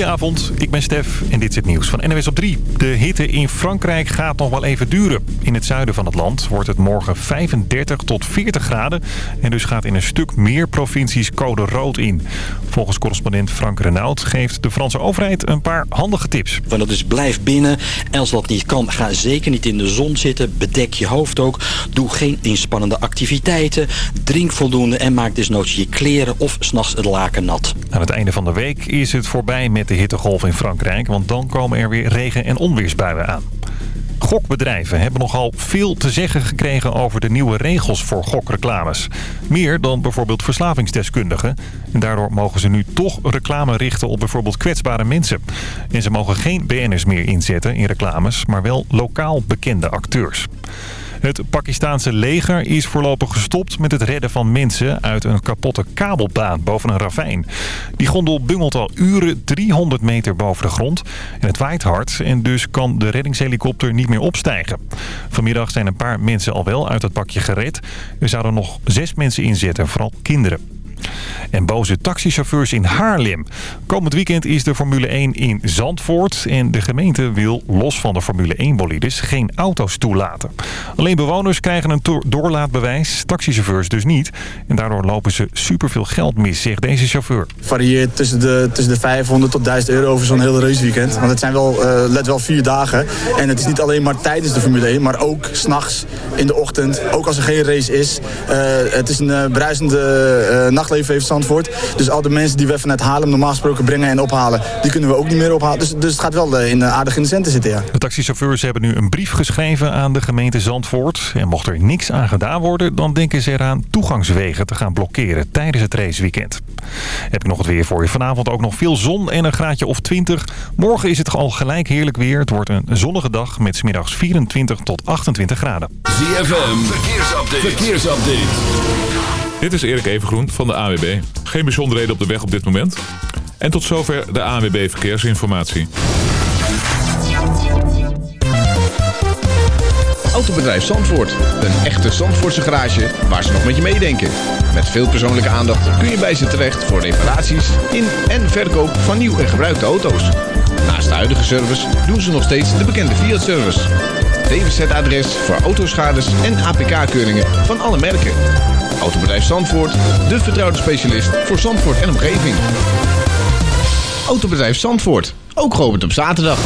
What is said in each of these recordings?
Goedenavond, ik ben Stef en dit is het nieuws van NWS op 3. De hitte in Frankrijk gaat nog wel even duren. In het zuiden van het land wordt het morgen 35 tot 40 graden. En dus gaat in een stuk meer provincies code rood in. Volgens correspondent Frank Renaud geeft de Franse overheid een paar handige tips. Dat is blijf binnen. En als dat niet kan, ga zeker niet in de zon zitten. Bedek je hoofd ook. Doe geen inspannende activiteiten. Drink voldoende en maak desnoods je kleren of s'nachts het laken nat. Aan het einde van de week is het voorbij met de hittegolf in Frankrijk. Want dan komen er weer regen- en onweersbuien aan. Gokbedrijven hebben nogal veel te zeggen gekregen over de nieuwe regels voor gokreclames. Meer dan bijvoorbeeld verslavingsdeskundigen. En daardoor mogen ze nu toch reclame richten op bijvoorbeeld kwetsbare mensen. En ze mogen geen BN'ers meer inzetten in reclames, maar wel lokaal bekende acteurs. Het Pakistaanse leger is voorlopig gestopt met het redden van mensen uit een kapotte kabelbaan boven een ravijn. Die gondel bungelt al uren 300 meter boven de grond en het waait hard en dus kan de reddingshelikopter niet meer opstijgen. Vanmiddag zijn een paar mensen al wel uit het pakje gered. Er zouden nog zes mensen inzetten, vooral kinderen. En boze taxichauffeurs in Haarlem. Komend weekend is de Formule 1 in Zandvoort. En de gemeente wil los van de Formule 1 bolides geen auto's toelaten. Alleen bewoners krijgen een doorlaatbewijs. Taxichauffeurs dus niet. En daardoor lopen ze superveel geld mis, zegt deze chauffeur. varieert tussen de, tussen de 500 tot 1000 euro over zo'n hele raceweekend. Want het zijn wel, uh, let wel, vier dagen. En het is niet alleen maar tijdens de Formule 1, maar ook s'nachts, in de ochtend. Ook als er geen race is. Uh, het is een uh, bruisende nachtleven heeft Zandvoort. Dus al de mensen die we vanuit Haarlem normaal gesproken brengen en ophalen... die kunnen we ook niet meer ophalen. Dus, dus het gaat wel in, aardig in de centen zitten, ja. De taxichauffeurs hebben nu een brief geschreven aan de gemeente Zandvoort. En mocht er niks aan gedaan worden... dan denken ze eraan toegangswegen te gaan blokkeren tijdens het raceweekend. Heb ik nog het weer voor je. Vanavond ook nog veel zon en een graadje of 20. Morgen is het al gelijk heerlijk weer. Het wordt een zonnige dag met smiddags 24 tot 28 graden. ZFM, verkeersupdate. verkeersupdate. Dit is Erik Evengroen van de AWB. Geen bijzonderheden op de weg op dit moment. En tot zover de AWB Verkeersinformatie. Autobedrijf Zandvoort. Een echte Zandvoortse garage waar ze nog met je meedenken. Met veel persoonlijke aandacht kun je bij ze terecht voor reparaties in en verkoop van nieuw en gebruikte auto's. Naast de huidige service doen ze nog steeds de bekende Fiat-service. DWZ-adres voor autoschades en APK-keuringen van alle merken. Autobedrijf Zandvoort, de vertrouwde specialist voor Zandvoort en omgeving. Autobedrijf Zandvoort, ook geopend op zaterdag.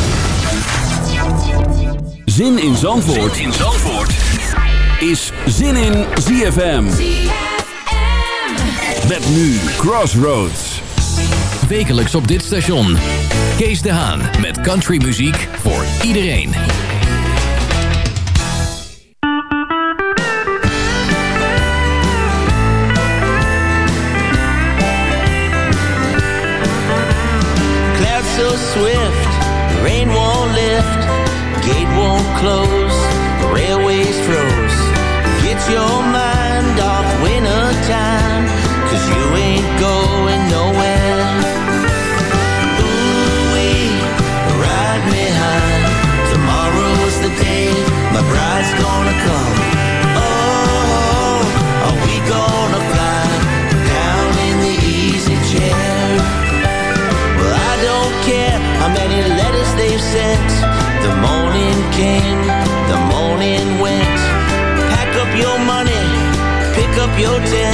Zin in Zandvoort, zin in Zandvoort. is Zin in ZFM. Met nu Crossroads. Wekelijks op dit station. Kees de Haan met countrymuziek voor iedereen. Swift, rain won't lift, gate won't close, railways froze. Get your your tent,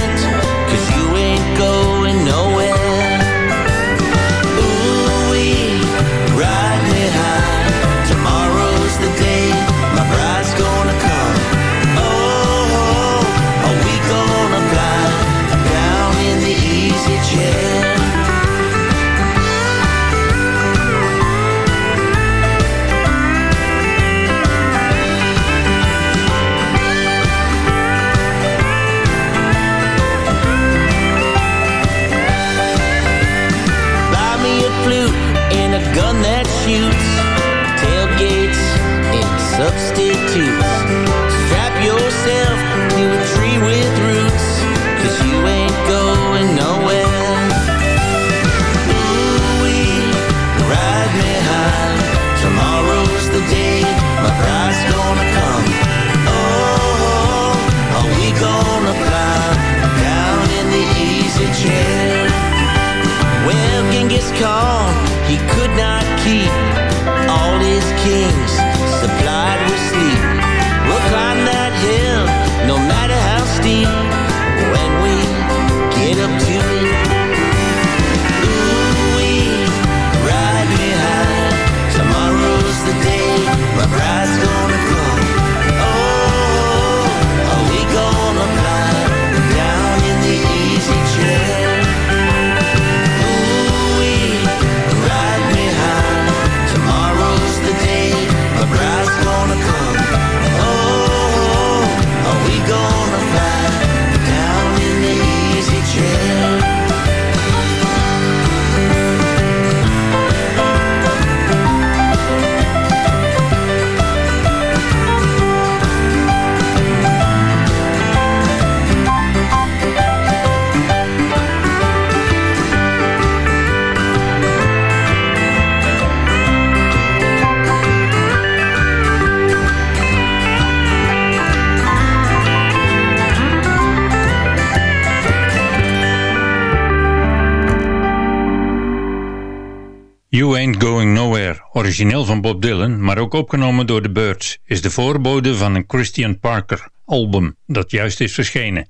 Origineel van Bob Dylan, maar ook opgenomen door de Birds, is de voorbode van een Christian Parker album dat juist is verschenen.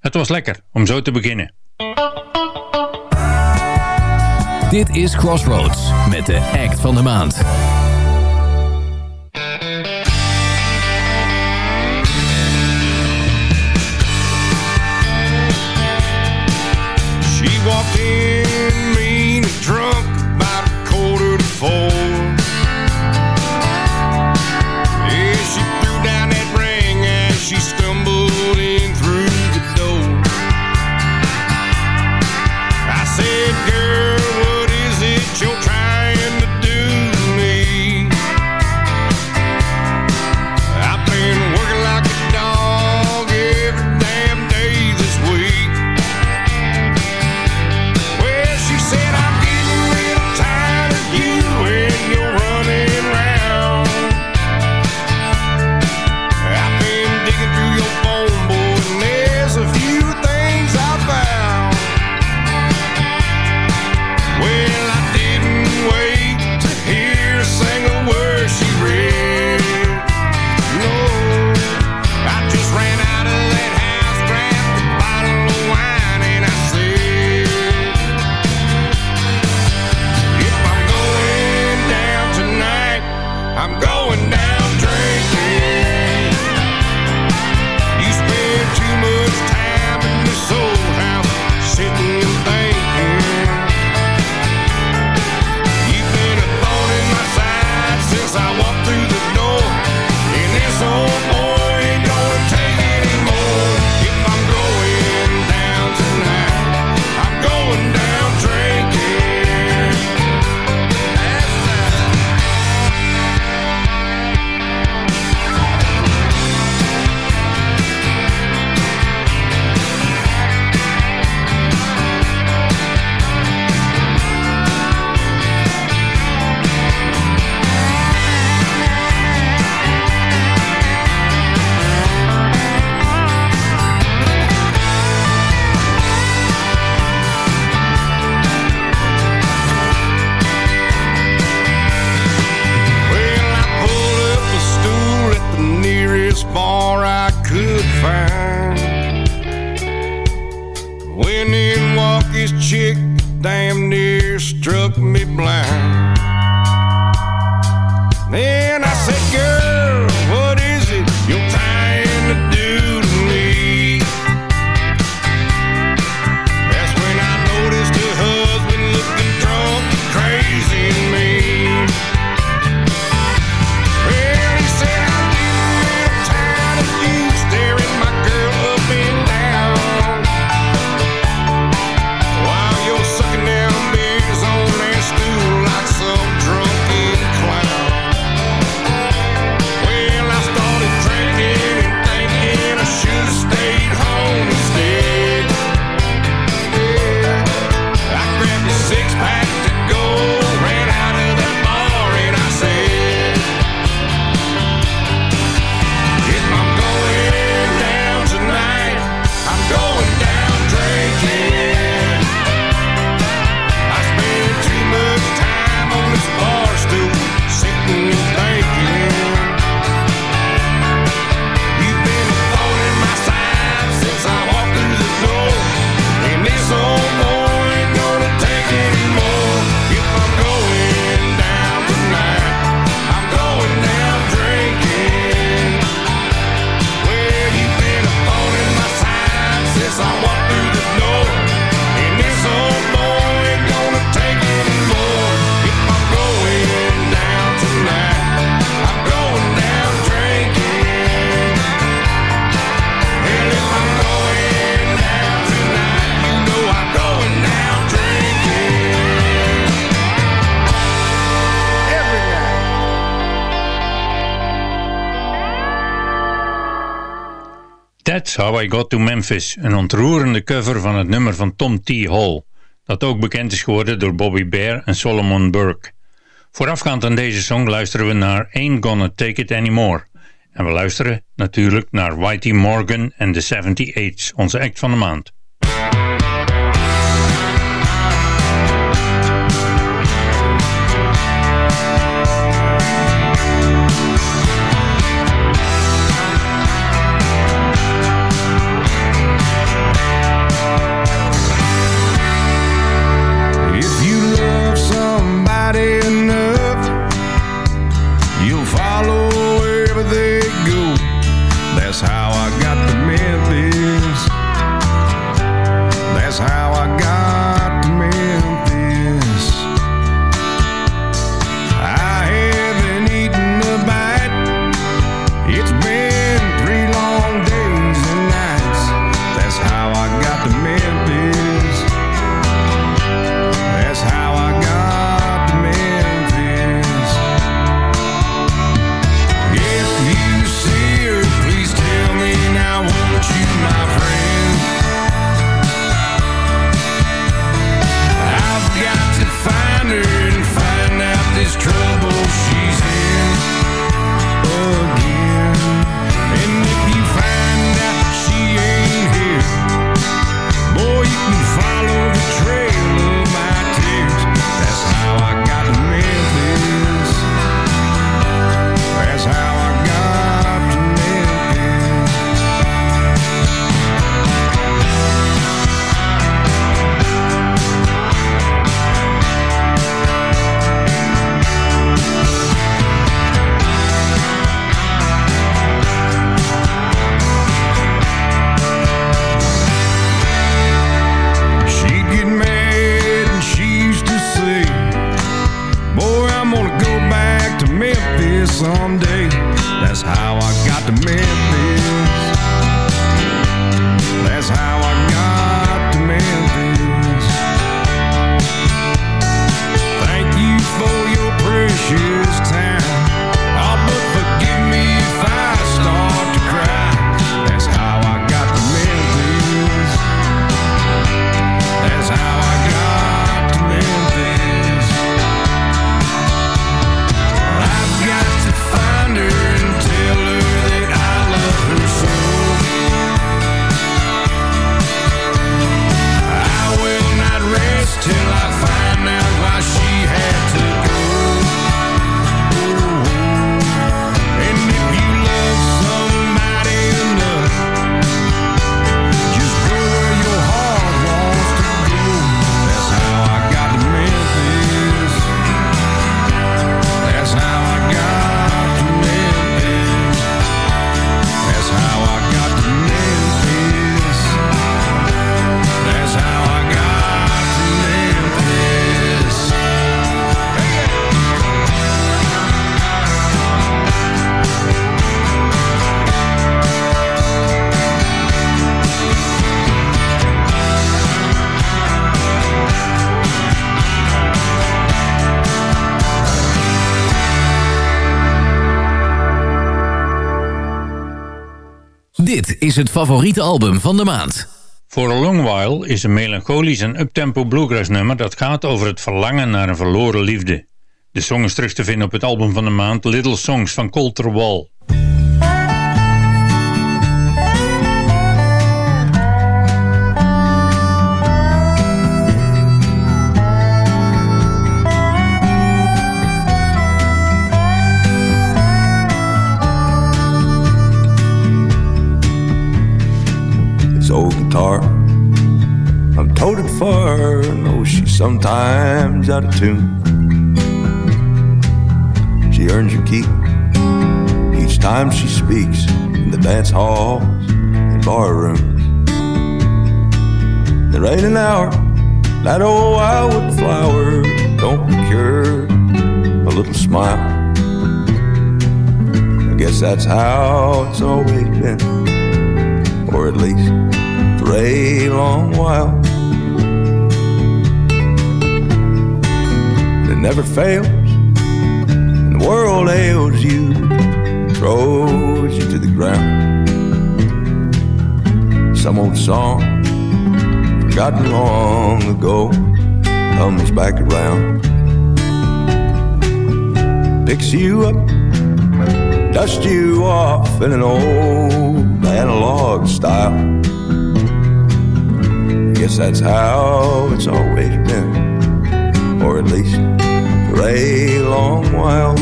Het was lekker om zo te beginnen. Dit is Crossroads met de act van de maand. She walked in mean drunk about a quarter. I Got to Memphis, een ontroerende cover van het nummer van Tom T. Hall, dat ook bekend is geworden door Bobby Bear en Solomon Burke. Voorafgaand aan deze song luisteren we naar Ain't Gonna Take It Anymore. En we luisteren natuurlijk naar Whitey Morgan en de 78's, onze act van de maand. Het favoriete album van de maand. For a Long While is een melancholisch en uptempo bluegrass nummer dat gaat over het verlangen naar een verloren liefde. De song is terug te vinden op het album van de maand Little Songs van Colter Wall. Sometimes out of tune. She earns her keep each time she speaks in the dance halls and bar rooms. There ain't an hour that old wildwood flower don't procure a little smile. I guess that's how it's always been, or at least for a long while. Never fails, and the world ails you, throws you to the ground. Some old song, forgotten long ago, comes back around. Picks you up, dusts you off in an old analog style. Guess that's how it's always been, or at least for a long while.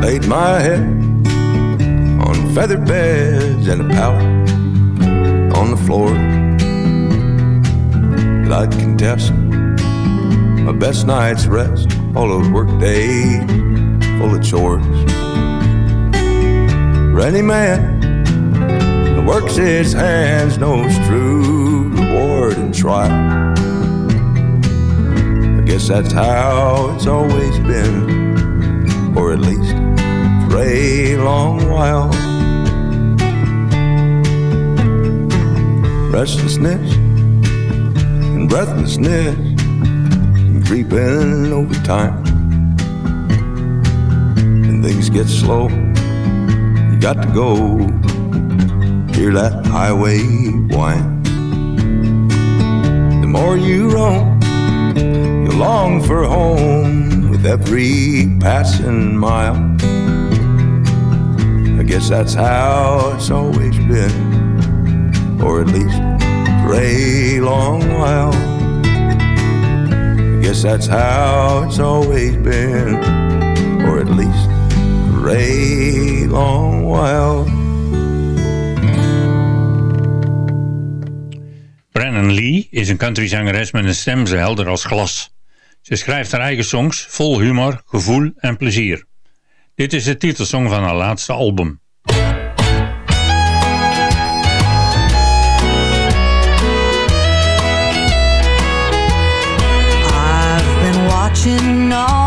Laid my head feather beds and a pallet on the floor I'd contest my best night's rest, all those work days full of chores. Any man that works his hands knows true reward and trial. I guess that's how it's always been, or at least for a long while. Restlessness and breathlessness creeping over time. When things get slow, you got to go. Hear that highway whine. The more you roam, you long for home with every passing mile. I guess that's how it's always been, or at least for a long while. I guess that's how it's always been, or at least for a long while. Brennan Lee is een countryzangeres met een stem zo helder als glas. Ze schrijft haar eigen songs vol humor, gevoel en plezier. Dit is de titelsong van haar laatste album. To know.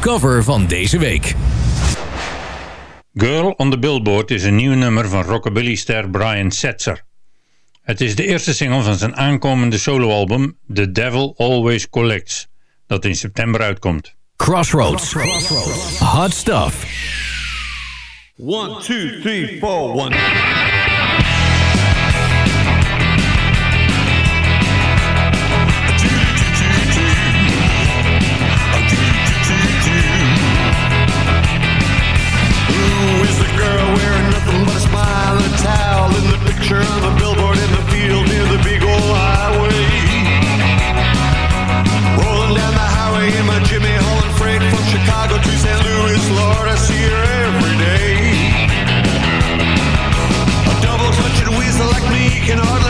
cover van deze week. Girl on the Billboard is een nieuw nummer van rockabillyster Brian Setzer. Het is de eerste single van zijn aankomende soloalbum The Devil Always Collects, dat in september uitkomt. Crossroads. Hot stuff. 1, 2, 3, 4, 1. picture of a billboard in the field near the big old highway. Rolling down the highway in my Jimmy hauling freight from Chicago to St. Louis. Lord, I see her every day. A double-clutching weasel like me can hardly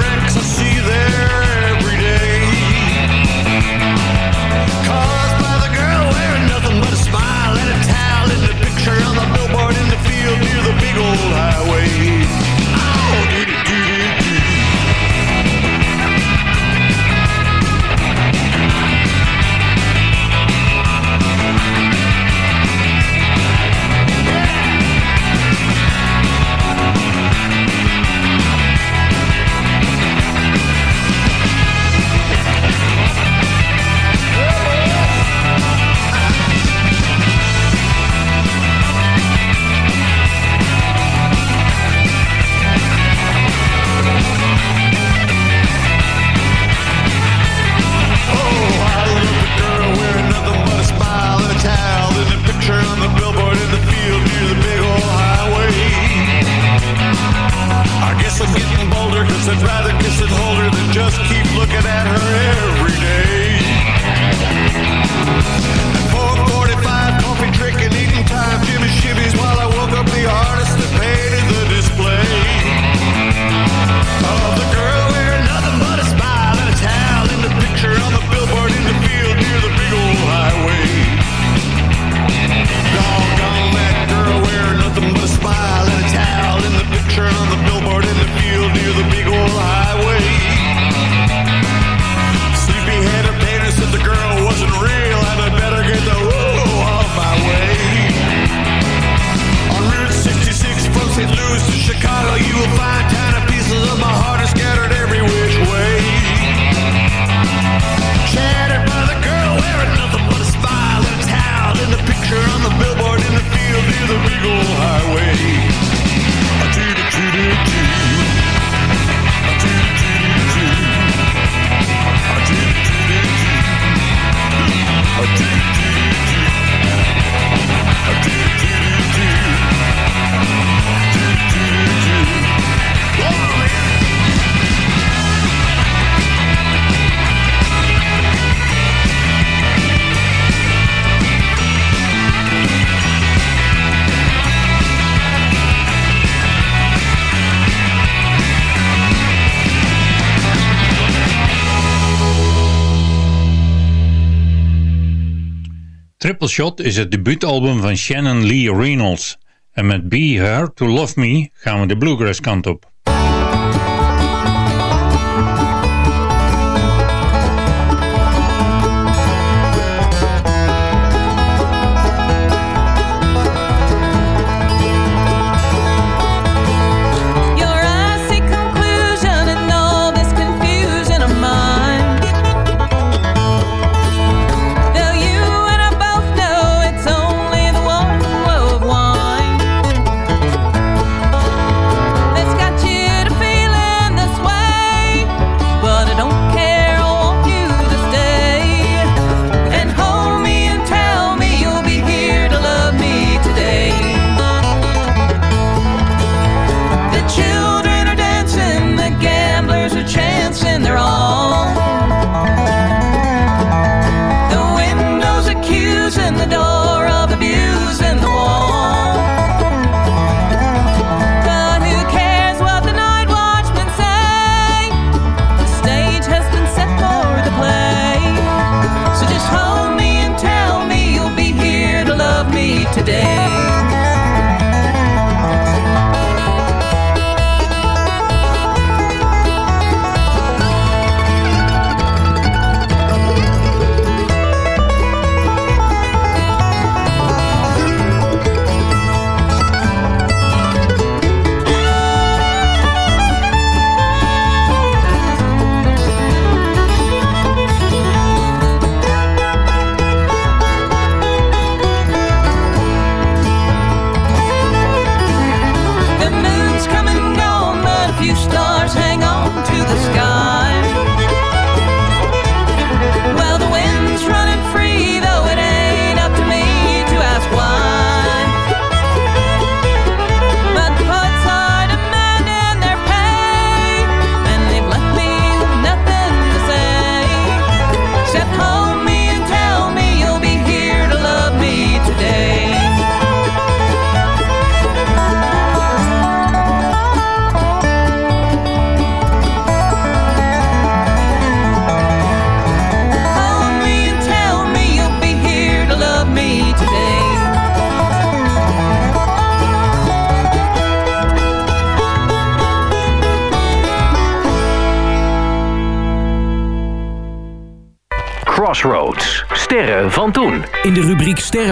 Shot is het debuutalbum van Shannon Lee Reynolds. En met Be Her To Love Me gaan we de bluegrass kant op.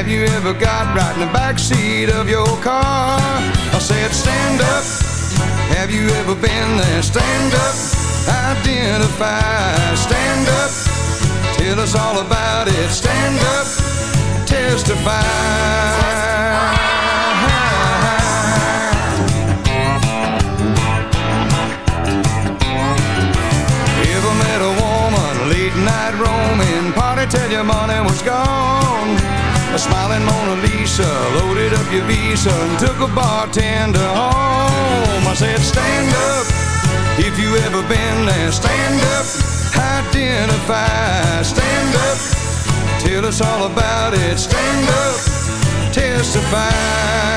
Have you ever got right in the back seat of your car? I said, stand up. Have you ever been there? Stand up. Identify. Stand up. Tell us all about it. Stand up. Testify. Ever met a woman late night roaming, party till your money was gone? Smiling Mona Lisa loaded up your visa and took a bartender home. I said, stand up if you ever been there. Stand up, identify. Stand up, tell us all about it. Stand up, testify.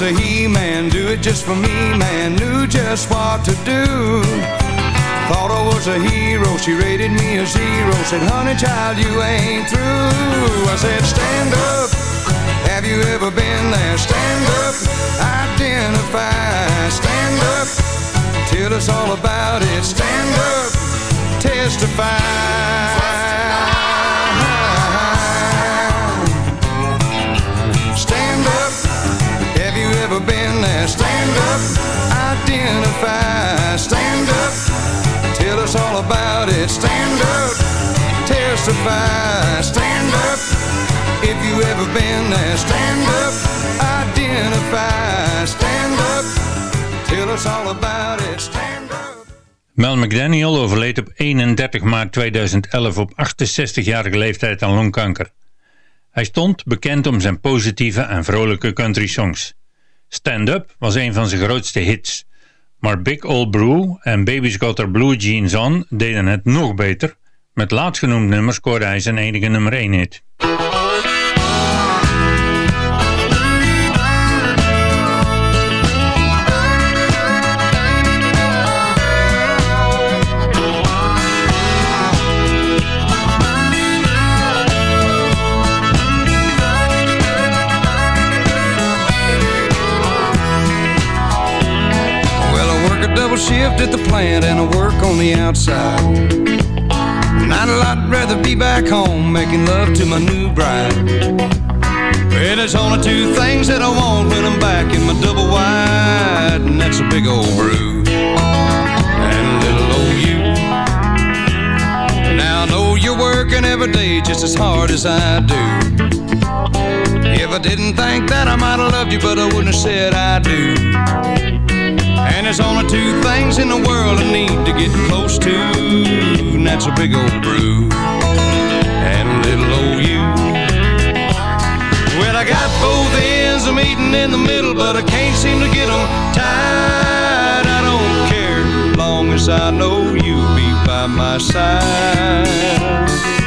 Was a he-man, do it just for me, man, knew just what to do. Thought I was a hero, she rated me a zero, said, honey child, you ain't through. I said, stand up, have you ever been there? Stand up, identify, stand up, tell us all about it. Stand up, testify. identify, stand up, tell us all about it. Stand up, testify, stand up. If you ever been there, stand up, identify, stand up, tell us all about it. Stand. Mel McDaniel overleed op 31 maart 2011 op 68-jarige leeftijd aan longkanker. Hij stond bekend om zijn positieve en vrolijke country songs. Stand Up was een van zijn grootste hits. Maar Big Old Brew en Baby's Got Their Blue Jeans On deden het nog beter. Met laatstgenoemd nummer scoorde hij zijn enige nummer 1 hit. Shift at the plant and I work on the outside. And I'd a lot rather be back home making love to my new bride. Well, there's only two things that I want when I'm back in my double wide, and that's a big old brew and little you. Now I know you're working every day just as hard as I do. If I didn't think that, I might have loved you, but I wouldn't have said I do. And there's only two things in the world I need to get close to, and that's a big old brew and a little old you. Well, I got both ends of meeting in the middle, but I can't seem to get them tied. I don't care, long as I know you'll be by my side.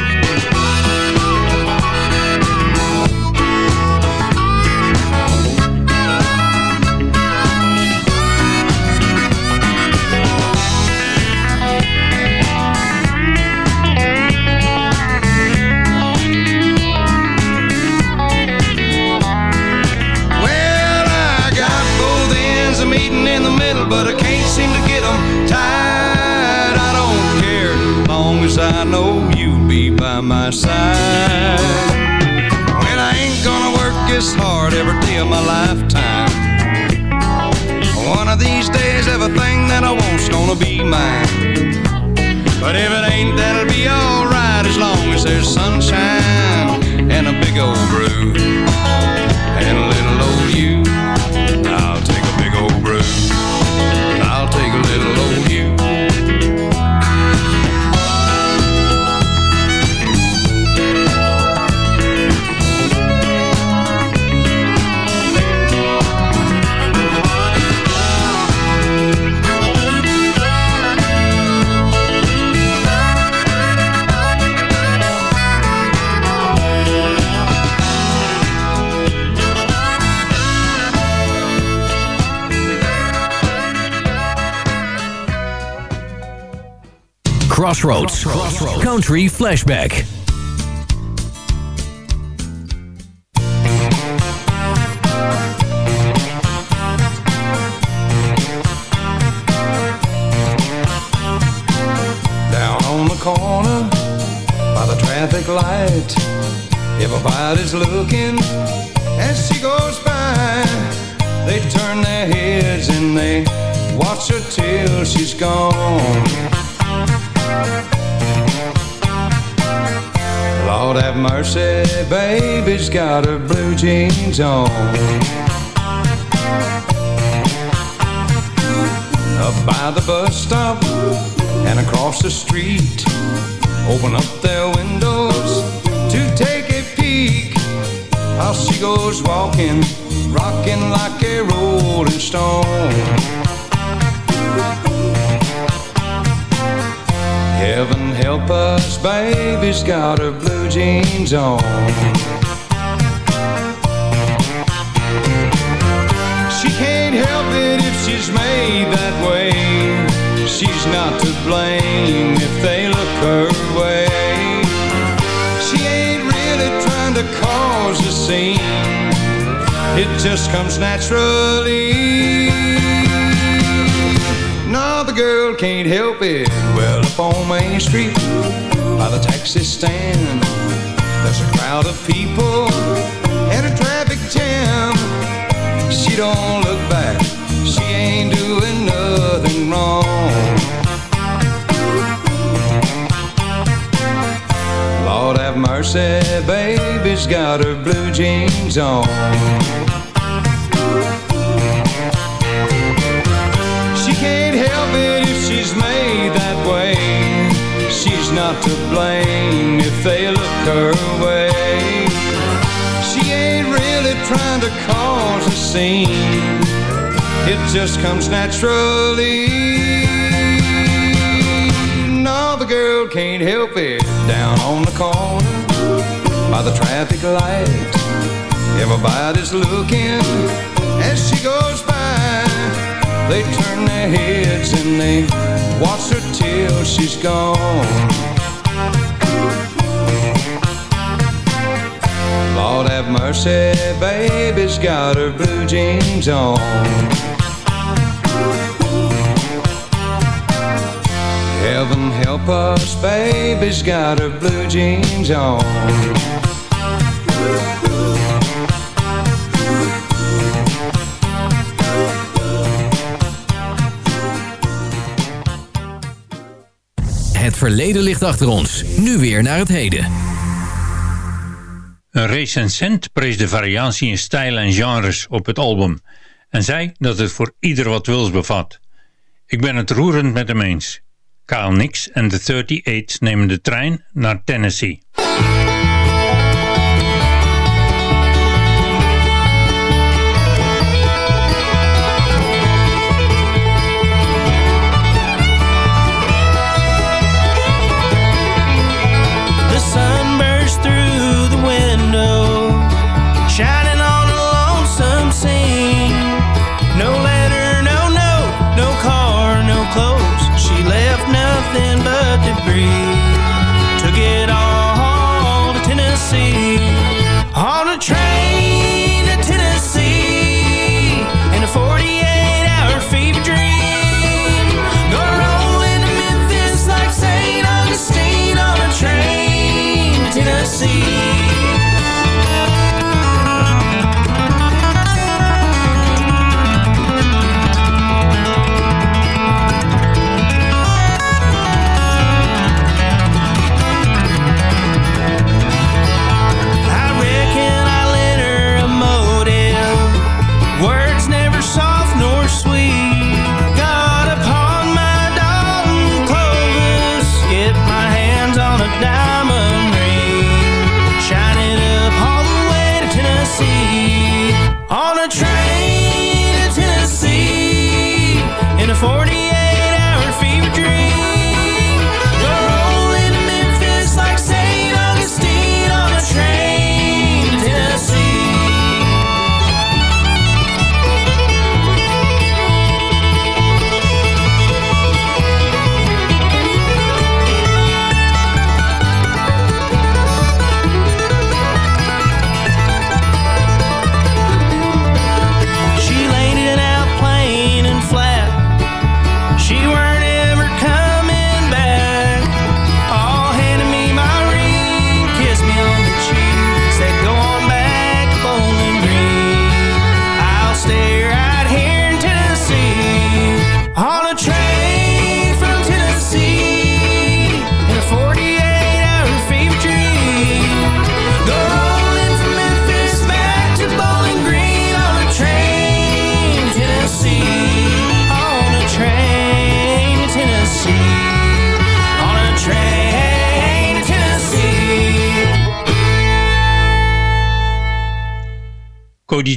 Crossroads. Country Flashback. Down on the corner by the traffic light, everybody's looking as she goes by. They turn their heads and they watch her till she's gone. Lord have mercy, baby's got her blue jeans on. Up by the bus stop and across the street, open up their windows to take a peek. How she goes walking, rocking like a rolling stone. Heaven help us, baby's got her blue jeans on. She can't help it if she's made that way. She's not to blame if they look her way. She ain't really trying to cause a scene. It just comes naturally. Girl can't help it. Well, up on Main Street, by the taxi stand, there's a crowd of people and a traffic jam. She don't look back. She ain't doing nothing wrong. Lord have mercy, baby's got her blue jeans on. Blame if they look her way. She ain't really trying to cause a scene. It just comes naturally. No, the girl can't help it down on the corner by the traffic light. Everybody's looking as she goes by. They turn their heads and they watch her till she's gone. Lord have mercy, baby's got her blue jeans on. Heaven help us, baby's got her blue jeans on. Verleden ligt achter ons. Nu weer naar het heden. Een recensent prees de variatie in stijl en genres op het album en zei dat het voor ieder wat wils bevat. Ik ben het roerend met hem eens. Kyle Nix en de 38 nemen de trein naar Tennessee.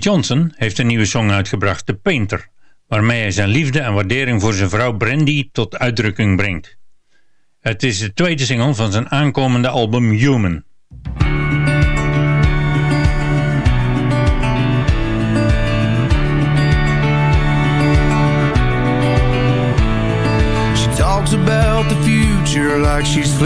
Johnson heeft een nieuwe song uitgebracht, The Painter, waarmee hij zijn liefde en waardering voor zijn vrouw Brandy tot uitdrukking brengt. Het is de tweede single van zijn aankomende album Human. She talks about the future like she's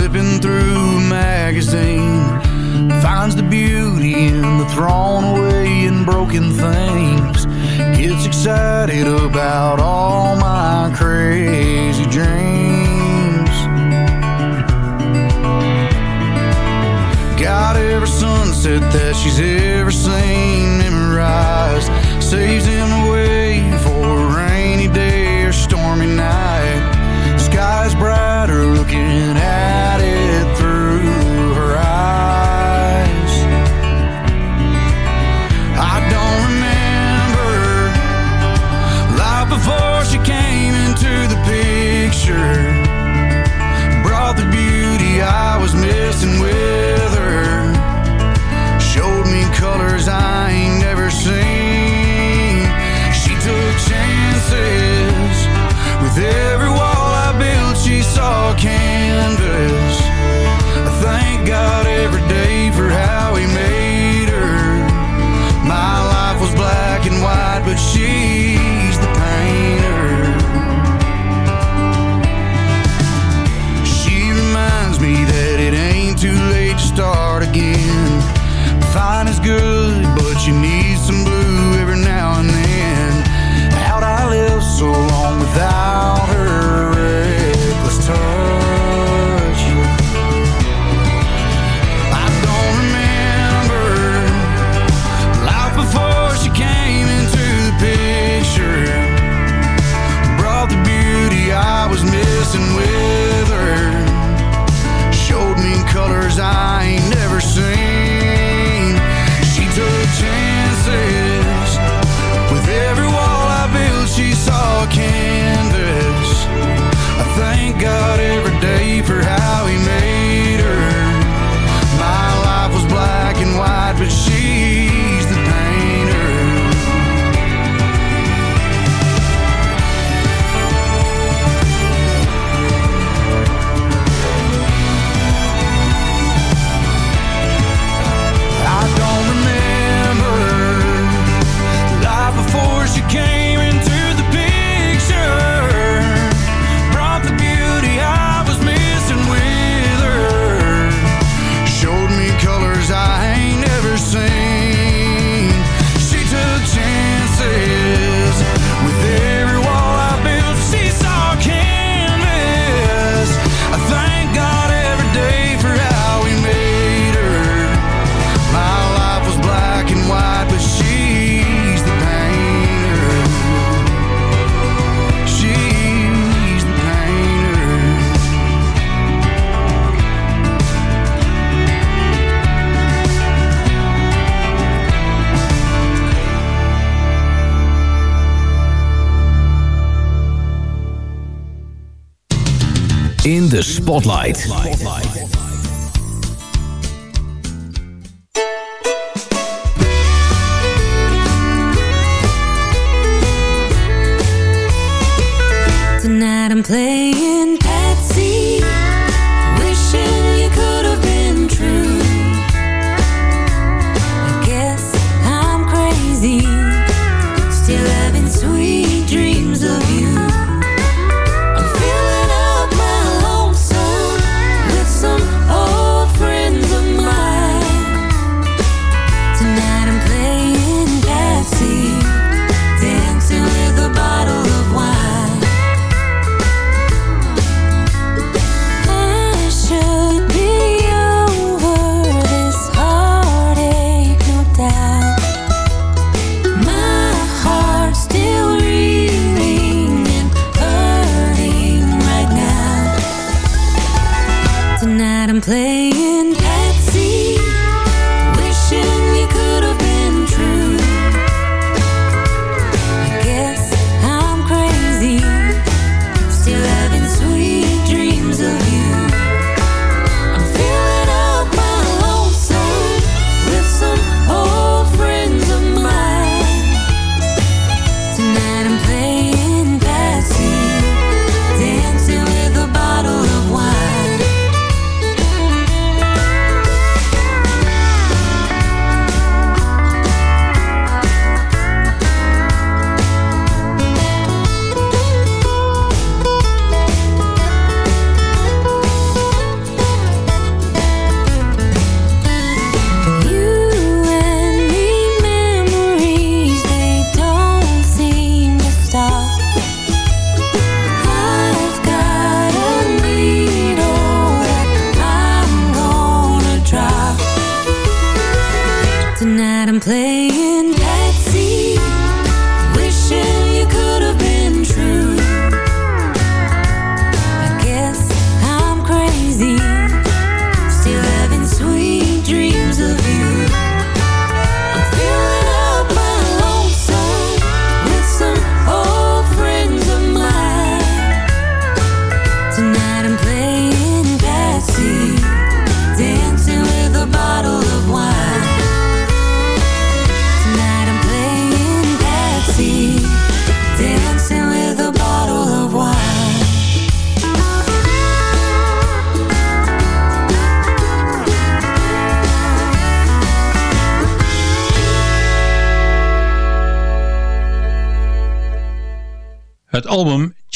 de Spotlight. Tonight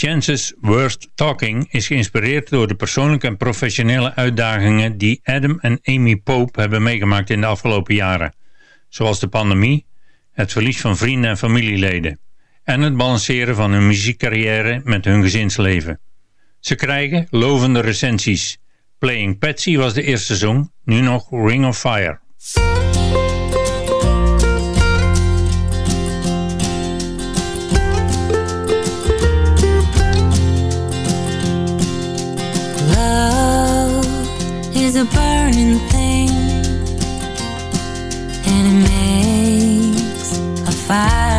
Chances Worth Talking is geïnspireerd door de persoonlijke en professionele uitdagingen die Adam en Amy Pope hebben meegemaakt in de afgelopen jaren. Zoals de pandemie, het verlies van vrienden en familieleden en het balanceren van hun muziekcarrière met hun gezinsleven. Ze krijgen lovende recensies. Playing Patsy was de eerste song, nu nog Ring of Fire. Thing, and it makes a fiery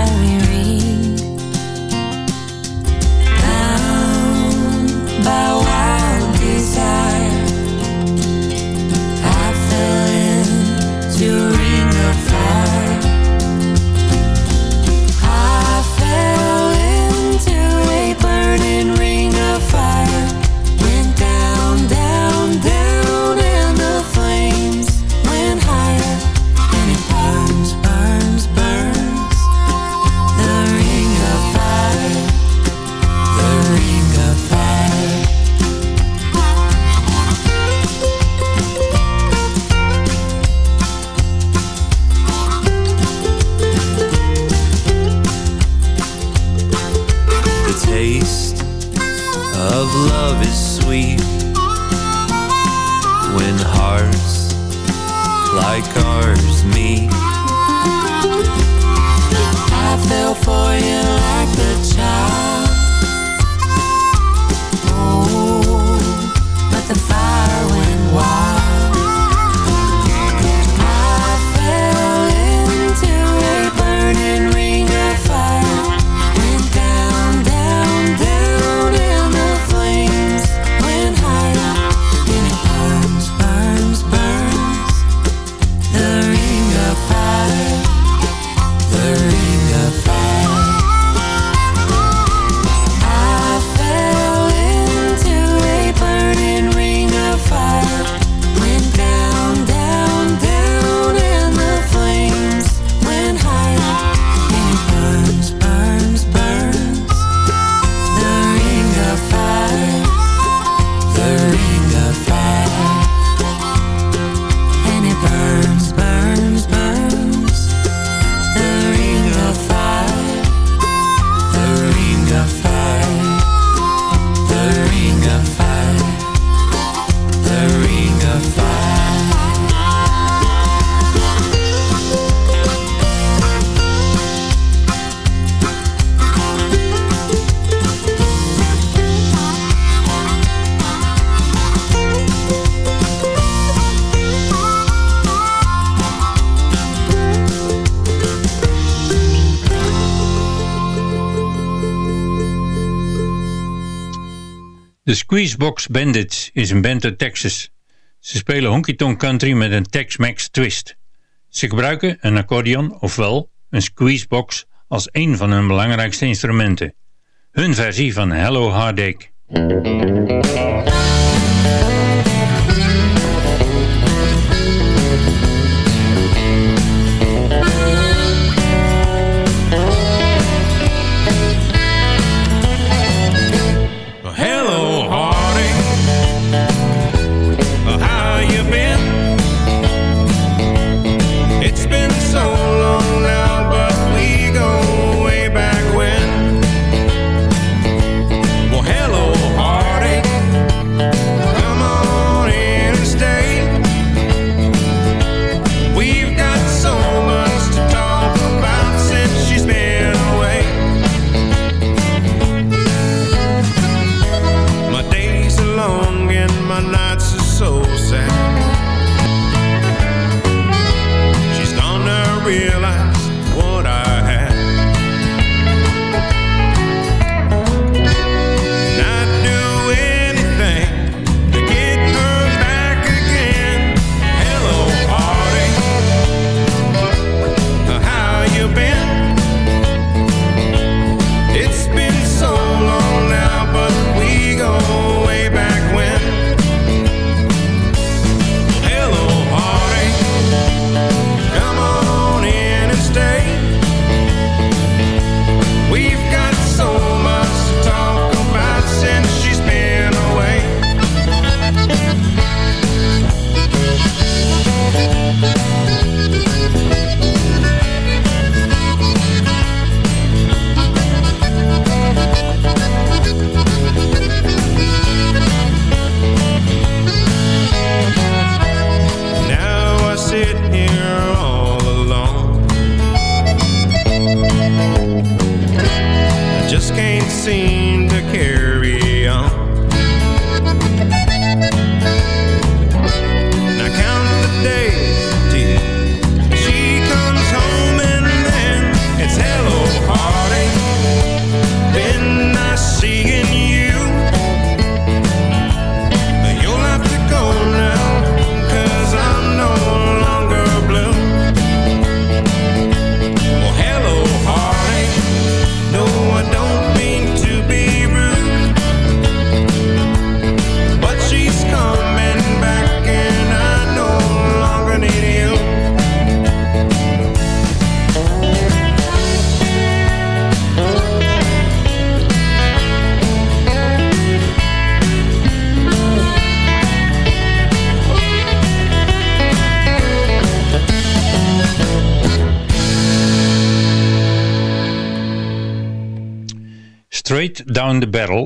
De Squeezebox Bandits is een band uit Texas. Ze spelen honky-tonk country met een Tex-Mex twist. Ze gebruiken een accordeon, ofwel een squeezebox, als een van hun belangrijkste instrumenten. Hun versie van Hello Heartache.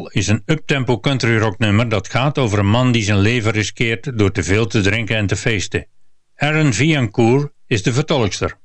Is een uptempo country rock nummer dat gaat over een man die zijn leven riskeert door te veel te drinken en te feesten. Aaron Viancourt is de vertolkster.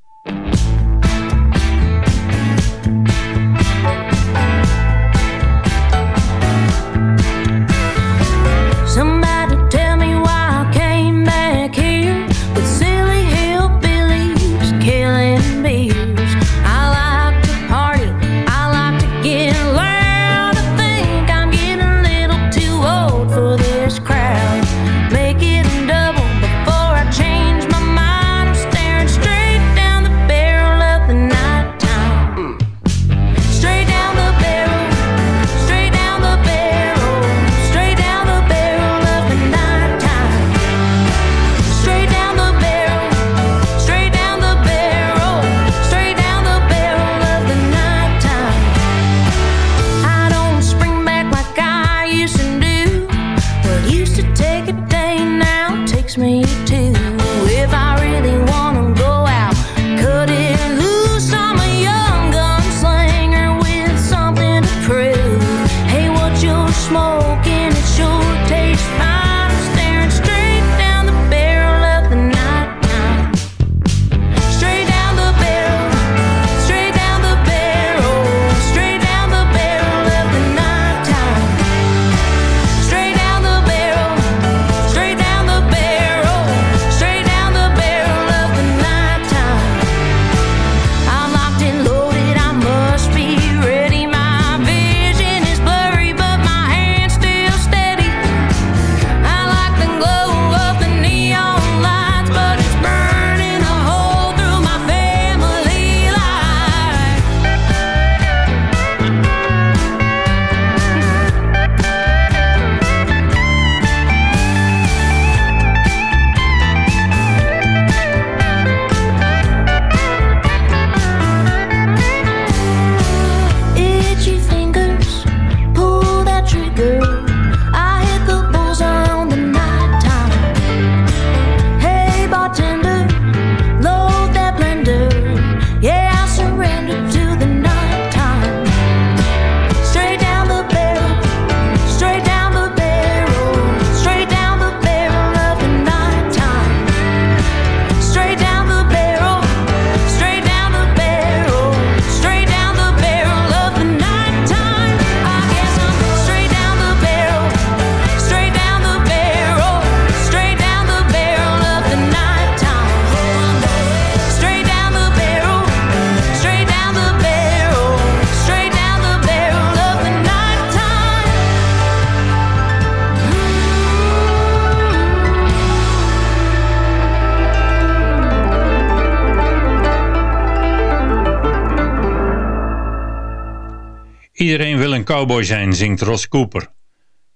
cowboy zijn, zingt Ross Cooper.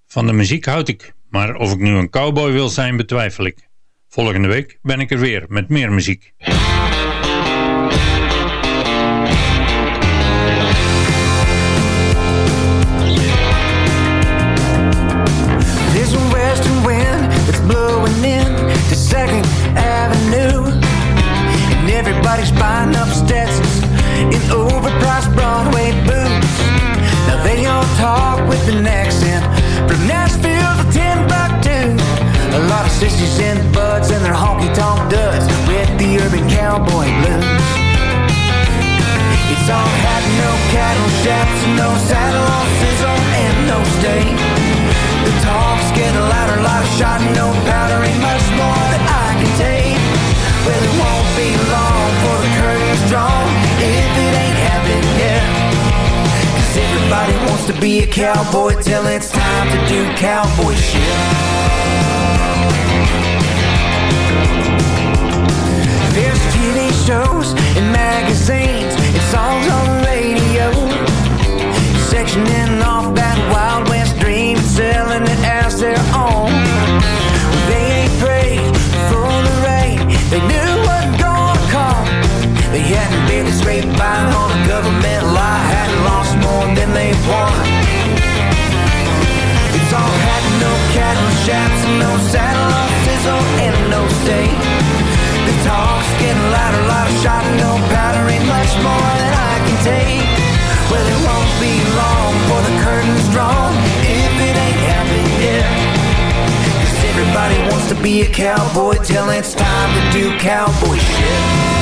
Van de muziek houd ik, maar of ik nu een cowboy wil zijn betwijfel ik. Volgende week ben ik er weer met meer muziek. everybody's buying up stats in overpriced Broadway. southern accent From Nashville to Timbuktu A lot of 60s and buds and their honky-tonk duds With the urban cowboy blues. It's all hat, no cattle shafts, no saddle, all sizzle and no steak cowboy till it's time to do cowboy shit. saddle or sizzle and no state. The talk's getting louder, lot of shot and no powder ain't much more than I can take. Well, it won't be long before the curtain's drawn if it ain't happening yet. Cause everybody wants to be a cowboy till it's time to do cowboy shit.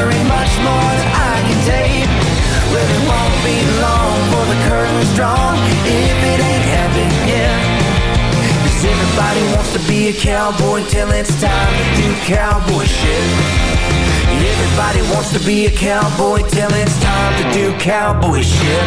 There much more than I can take. Well, it won't be long for the curtain's drawn if it ain't happened yet. Cause everybody wants to be a cowboy till it's time to do cowboy shit. Everybody wants to be a cowboy till it's time to do cowboy shit.